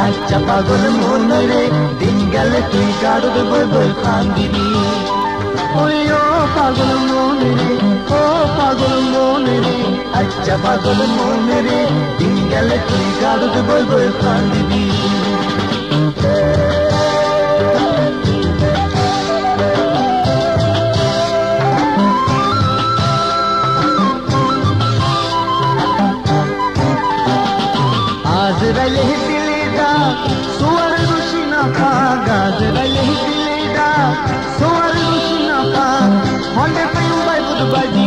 আচ্ছা পাগল মন রে দিন গেলে তুই গাড়দ বই বই খান দিবি ওই ও পাগল মন রে, ও পাগল মন রে আচ্ছা পাগল মন রে, দিন গেলে তুই গাড়দ বই বই খান দিবি আজ রাইলে দিলে দা, সোয়ার রুশি না পা গাজ রাইলে দিলে সোয়ার হন্ডে পাইম বাই বুদ বাজি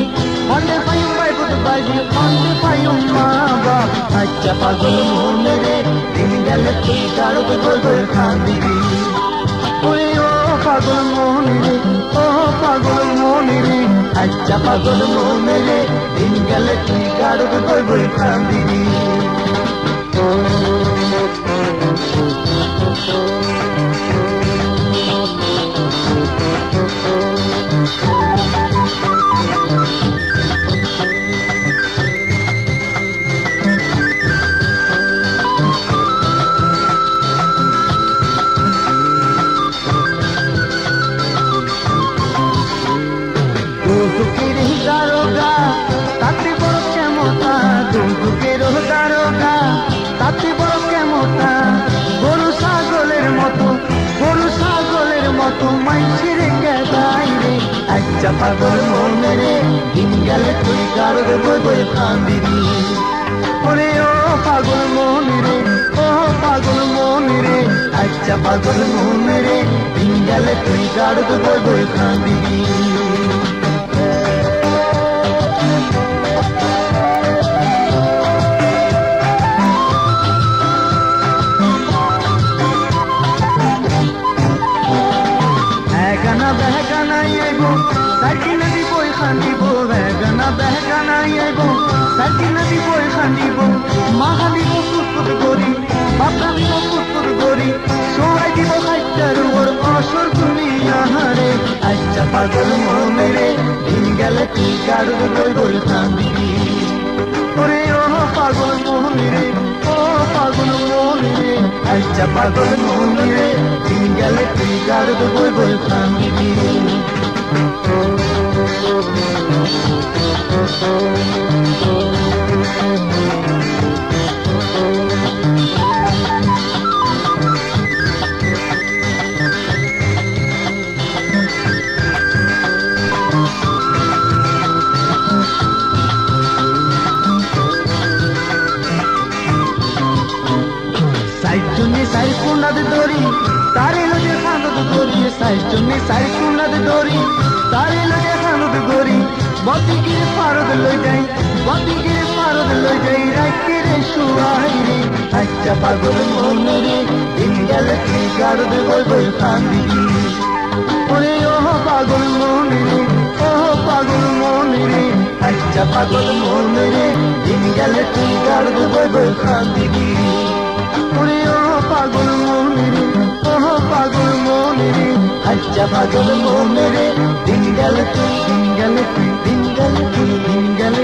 হন্ডে পাইম বাই বুদ বাজি হন্ডে পাইম মা বা আচ্ছা পাগল মন রে দিন গেলে তুই গাড়ো গোল গোল খান দিবি ওরে ও পাগল মন রে ও পাগল মন রে আচ্ছা পাগল মন রে ছাগলের মতো মাইছের কেদাই রে। আচ্ছা পাগল মনে রে, দিন গেলে তুই গারদ বই বই খান দিবি ওরে ও পাগল মনে রে, ও পাগল মনে রে আচ্ছা পাগল মনে রে, দিন গেলে তুই গারদ বই বই খান বেগানা বেগানা এগো সাইকি নদী বই খান্দিব বেগানা বেগানা এগো সাইকি নদী বই খান্দিব মাহা দিব ফুটফুট গরি বাপা দিব ফুটফুট গরি সোয়াই দিব খাইটার ওর অসর তুমি আহারে আচ্ছা পাগল মনে রে দিন গেলে তুই গাড়ুর বই বই খান্দিবি ওরে ও পাগল মনে রে ও পাগল মনে রে আচ্ছা পাগল মনে রে দিন গেলে তুই গাড়ুর বই বই খান্দিবি সাইজনে সাই দড়ি তারে লগে খানদ দড়ি সাইজনে সাই কোনাদ দড়ি তারে লগে খানদ দড়ি বতি গিরে পারদ লই যাই বতি গিরে পারদ লই যাই রাইতে রে শুয়াই রে। আচ্ছা পাগল মন রে, দিন গেলে তুই গাড়দ বই বই কান্দিবি ওরে ও পাগল মন রে ও পাগল মন রে। আচ্ছা পাগল মন রে, দিন গেলে তুই গাড়দ বই বই কান্দিবি ওরে ও পাগল মনেরে ও পাগল মনেরে। আচ্ছা পাগল মনেরে দিন গেল দিন গেল দিন গেল দিন গেল